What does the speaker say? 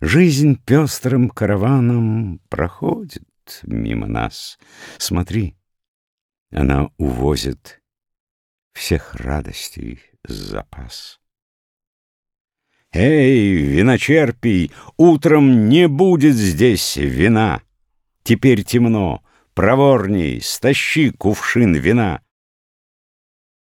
Жизнь пестрым караваном проходит мимо нас. Смотри, она увозит всех радостей запас. Эй, виночерпий, утром не будет здесь вина. Теперь темно, проворней, стащи кувшин вина.